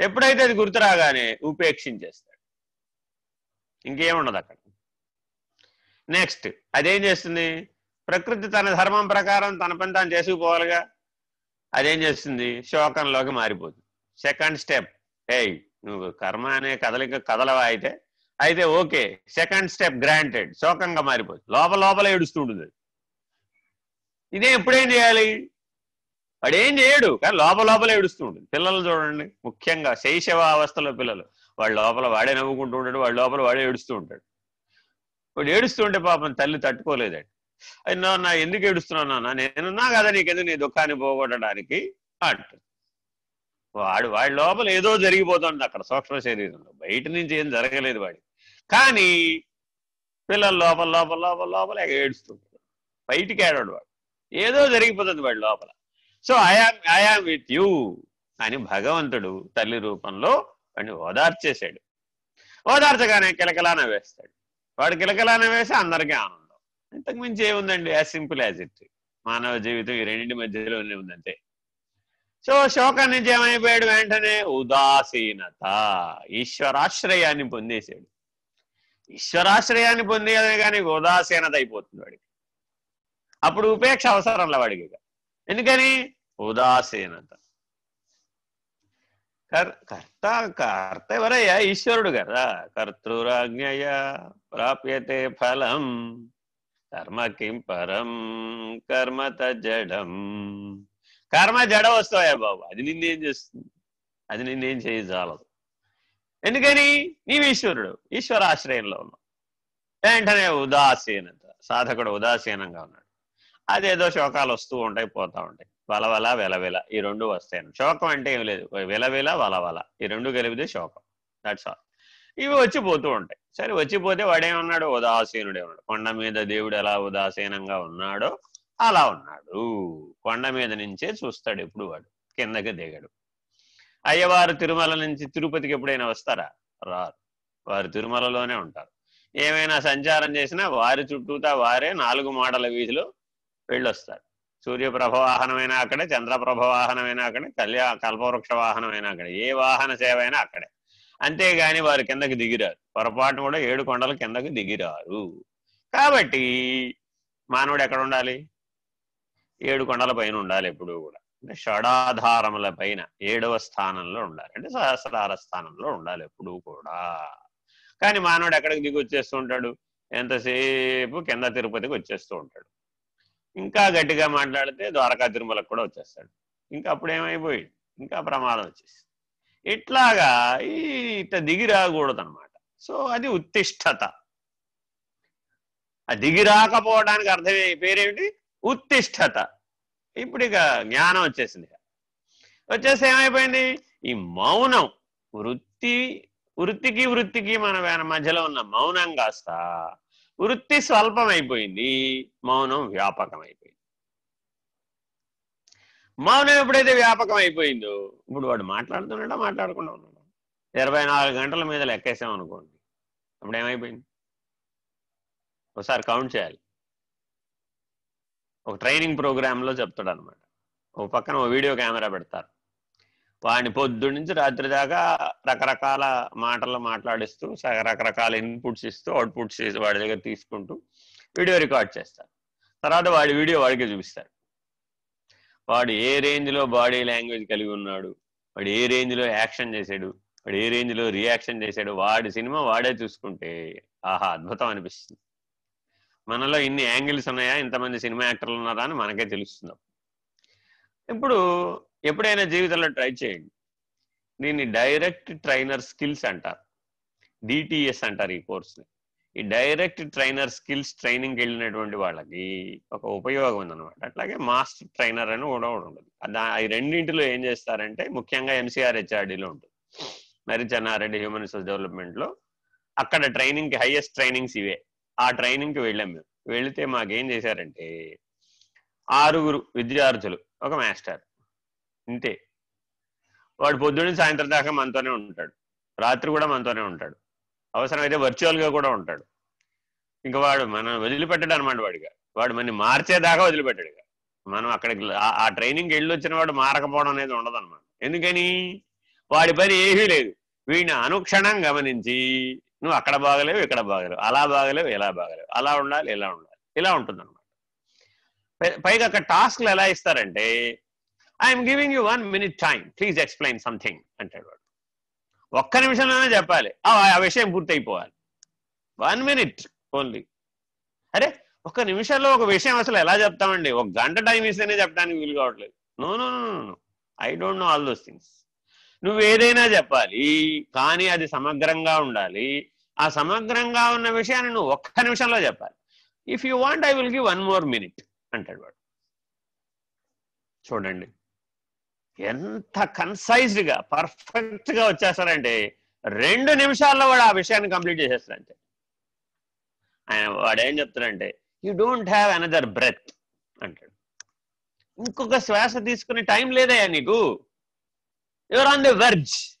ఎప్పుడైతే అది గుర్తు రాగానే ఉపేక్షించేస్తాడు. ఇంకేముండదు అక్కడ. నెక్స్ట్ అదేం చేస్తుంది? ప్రకృతి తన ధర్మం ప్రకారం తన పని తాను చేసుకుపోవాలిగా. అదేం చేస్తుంది? శోకంలోకి మారిపోతుంది. సెకండ్ స్టెప్ ఏయ్ నువ్వు కర్మ అనే కదలిక కదలవా అయితే? అయితే ఓకే సెకండ్ స్టెప్ గ్రాంటెడ్ శోకంగా మారిపోతుంది. లోపల లోపల ఏడుస్తూ ఉంటుంది. ఇదే ఎప్పుడేం చేయాలి? వాడు ఏం చేయడు కానీ లోపల లోపల ఏడుస్తూ ఉంటుంది. పిల్లలు చూడండి ముఖ్యంగా శైశవ అవస్థలో పిల్లలు. వాడు లోపల వాడే నవ్వుకుంటూ ఉంటాడు వాడు లోపల వాడే ఏడుస్తూ ఉంటాడు. వాడు ఏడుస్తూ ఉంటే పాపం తల్లి తట్టుకోలేదండి. అయినా నా ఎందుకు ఏడుస్తున్నావు నాన్న? నేనున్నా కదా నీకెందుకు నీ దుఃఖాన్ని పోగొట్టడానికి? అంటుంది వాడు వాడి లోపల ఏదో జరిగిపోతుంది అక్కడ సూక్ష్మ శరీరంలో. బయట నుంచి ఏం జరగలేదు వాడి కానీ పిల్లల లోపల లోపల లోపల లోపల ఏడుస్తుంటాడు బయటికి ఏడాడు వాడు. ఏదో జరిగిపోతుంది వాడి లోపల. So I am I am with you అని భగవంతుడు తల్లి రూపంలో వాడిని ఓదార్చేశాడు. ఓదార్చగానే కిలకలా నవ్వేస్తాడు వాడు కిలకలా నవ్వేసి అందరికీ ఆనందం. ఇంతకు మించి ఏముందండి? యాజ్ సింపుల్ యాజ్ ఇట్ మానవ జీవితం ఈ రెండింటి మధ్యలోనే ఉందంతే. సో శోకం నుంచి ఏమైపోయాడు? వెంటనే ఉదాసీనత. ఈశ్వరాశ్రయాన్ని పొందేశాడు. ఈశ్వరాశ్రయాన్ని పొందేదే కానీ ఉదాసీనత అయిపోతుంది వాడికి. అప్పుడు ఉపేక్ష అవసరంలో వాడికి ఎందుకని? ఉదాసీనత. కర్- కర్త కర్త ఎవరయ్యా ఈశ్వరుడు కదా. కర్తృరాజ్ఞయ ప్రాప్యతే ఫలం. కర్మ కిం పరం? కర్మ జడం కర్మ జడ వస్తాయా బాబు? అది నిన్నేం చేస్తుంది? అది నిన్నేం చేయజాలదు ఎందుకని? నీవు ఈశ్వరుడు. ఈశ్వరాశ్రయంలో ఉన్నావు. వెంటనే ఉదాసీనత. సాధకుడు ఉదాసీనంగా ఉన్నాడు. అదేదో శోకాలు వస్తూ ఉంటాయి పోతా ఉంటాయి. వలవల వెలవెల ఈ రెండు వస్తాయి శోకం అంటే ఏం లేదు. వెలవెల వలవల. ఈ రెండు కలిపితే శోకం. దట్స్ ఆల్ ఇవి వచ్చిపోతూ ఉంటాయి. సరే వచ్చిపోతే వాడేమన్నాడు? ఉదాసీనుడే ఉన్నాడు. కొండ మీద దేవుడు ఎలా ఉదాసీనంగా ఉన్నాడో అలా ఉన్నాడు. కొండ మీద నుంచే చూస్తాడు ఎప్పుడు వాడు. కిందకి దిగడు. అయ్యవారు తిరుమల నుంచి తిరుపతికి ఎప్పుడైనా వస్తారా? రారు. వారు తిరుమలలోనే ఉంటారు. ఏమైనా సంచారం చేసినా వారి చుట్టూతా వారే నాలుగు మాడల వీధిలో వెళ్ళొస్తారు. సూర్యప్రభ వాహనమైనా అక్కడే చంద్రప్రభ వాహనమైనా అక్కడే కళ్యా కల్పవృక్ష వాహనమైనా అక్కడే. ఏ వాహన సేవ అయినా అక్కడే. అంతేగాని వారు కిందకి దిగిరారు. పొరపాటు కూడా ఏడు కొండల కిందకి దిగిరారు. కాబట్టి మానవుడు ఎక్కడ ఉండాలి? ఏడు కొండల పైన ఉండాలి ఎప్పుడు కూడా. అంటే షడాధారముల పైన ఏడవ స్థానంలో ఉండాలి. అంటే సహస్రార స్థానంలో ఉండాలి ఎప్పుడు కూడా. కానీ మానవుడు ఎక్కడికి దిగి వచ్చేస్తూ ఉంటాడు? ఎంతసేపు కింద తిరుపతికి వచ్చేస్తూ ఉంటాడు. ఇంకా గట్టిగా మాట్లాడితే ద్వారకా తిరుమలకు కూడా వచ్చేస్తాడు. ఇంకా అప్పుడు ఏమైపోయాడు ఇంకా ప్రమాదం వచ్చేసి ఇట్లాగా ఈ ఇట్లా దిగి రాకూడదు అనమాట సో అది ఉత్తిష్టత. ఆ దిగి రాకపోవడానికి అర్థం పేరేమిటి? ఉత్తిష్టత. ఇప్పుడు ఇక జ్ఞానం వచ్చేసింది వచ్చేసి ఏమైపోయింది? ఈ మౌనం. వృత్తి వృత్తికి వృత్తికి మన మధ్యలో ఉన్న మౌనం కాస్త వృత్తి స్వల్పం అయిపోయింది మౌనం వ్యాపకం అయిపోయింది మౌనం ఎప్పుడైతే వ్యాపకం అయిపోయిందో ఇప్పుడు వాడు మాట్లాడుతున్నాడా మాట్లాడకుండా ఉన్నాడు? ఇరవై నాలుగు గంటల మీద లెక్కేసాం అనుకోండి అప్పుడు ఏమైపోయింది? ఒకసారి కౌంట్ చేయాలి. ఒక ట్రైనింగ్ ప్రోగ్రాంలో చెప్తాడు అనమాట ఓ పక్కన ఓ వీడియో కెమెరా పెడతారు. వాడిని పొద్దు నుంచి రాత్రి దాకా రకరకాల మాటలు మాట్లాడిస్తూ రకరకాల ఇన్పుట్స్ ఇస్తూ అవుట్పుట్స్ వాడి దగ్గర తీసుకుంటూ వీడియో రికార్డ్ చేస్తారు తర్వాత వాడి వీడియో వాడికి చూపిస్తారు వాడు ఏ రేంజ్లో బాడీ లాంగ్వేజ్ కలిగి ఉన్నాడు వాడు ఏ రేంజ్లో యాక్షన్ చేశాడు వాడు ఏ రేంజ్లో రియాక్షన్ చేశాడు వాడి సినిమా వాడే చూసుకుంటే ఆహా అద్భుతం అనిపిస్తుంది. మనలో ఇన్ని యాంగిల్స్ ఉన్నాయా? ఇంతమంది సినిమా యాక్టర్లు ఉన్నారా? అని మనకే తెలుస్తుంది. ఇప్పుడు ఎప్పుడైనా జీవితంలో ట్రై చేయండి. దీన్ని డైరెక్ట్ ట్రైనర్ స్కిల్స్ అంటారు. డిటిఎస్ అంటారు ఈ కోర్స్ని. ఈ డైరెక్ట్ ట్రైనర్ స్కిల్స్ ట్రైనింగ్కి వెళ్ళినటువంటి వాళ్ళకి ఒక ఉపయోగం ఉందన్నమాట. అట్లాగే మాస్టర్ ట్రైనర్ అని కూడా ఉండదు ఉంటుంది. దా- ఈ రెండింటిలో ఏం చేస్తారంటే ముఖ్యంగా ఎంసీఆర్ హెచ్ఆర్డీలో ఉంటుంది. మరి చెన్నారెడ్డి హ్యూమన్ రిసోర్స్ డెవలప్మెంట్లో అక్కడ ట్రైనింగ్కి హైయెస్ట్ ట్రైనింగ్స్ ఇవే. ఆ ట్రైనింగ్కి వెళ్ళాం మేము. వెళితే మాకేం చేశారంటే ఆరుగురు విద్యార్థులు ఒక మాస్టర్. ఇంతే వాడు పొద్దున్న సాయంత్రం దాకా మనతోనే ఉంటాడు. రాత్రి కూడా మనతోనే ఉంటాడు. అవసరమైతే వర్చువల్గా కూడా ఉంటాడు. ఇంకా వాడు మనం వదిలిపెట్టాడు అనమాట వాడిగా. వాడు మన మార్చేదాకా వదిలిపెట్టాడుగా. మనం అక్కడికి ఆ- ట్రైనింగ్కి వెళ్ళి వచ్చిన వాడు మారకపోవడం అనేది ఉండదు అనమాట ఎందుకని? వాడి పని ఏమీ లేదు. వీడిని అనుక్షణం గమనించి నువ్వు అక్కడ బాగలేవు ఇక్కడ బాగలేవు. అలా బాగలేవు ఇలా బాగలేవు. అలా ఉండాలి ఇలా ఉండాలి. ఇలా ఉంటుంది అనమాట పైగా అక్కడ టాస్క్లు ఎలా ఇస్తారంటే I'm giving you one minute time please explain something అంటాడు వాడు. ఒక్క నిమిషంలోనే చెప్పాలి. ఆ విషయం పూర్తయిపోవాలి. వన్ మినిట్ ఓన్లీ అరే ఒక నిమిషంలో ఒక విషయం అసలు ఎలా చెప్తామండి? ఒక గంట టైం ఇస్తేనే చెప్పడానికి వీలు కావట్లేదు. No no no I don't know all those things నువ్వు ఏదైనా చెప్పాలి కానీ అది సమగ్రంగా ఉండాలి. ఆ సమగ్రంగా ఉన్న విషయాన్ని నువ్వు ఒక్క నిమిషంలో చెప్పాలి. If you want I will give one more minute అంటాడు వాడు. చూడండి. ఎంత కన్సైజ్డ్గా పర్ఫెక్ట్గా వచ్చేస్తారంటే రెండు నిమిషాల్లో వాడు ఆ విషయాన్ని కంప్లీట్ చేసేస్తారంటే ఆయన వాడు ఏం చెప్తాడంటే you don't have another breath అంటాడు. ఇంకొక శ్వాస తీసుకునే టైం లేదయ్యా నీకు. Your on the verge